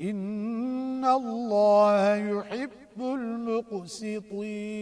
إن الله يحب المقسطين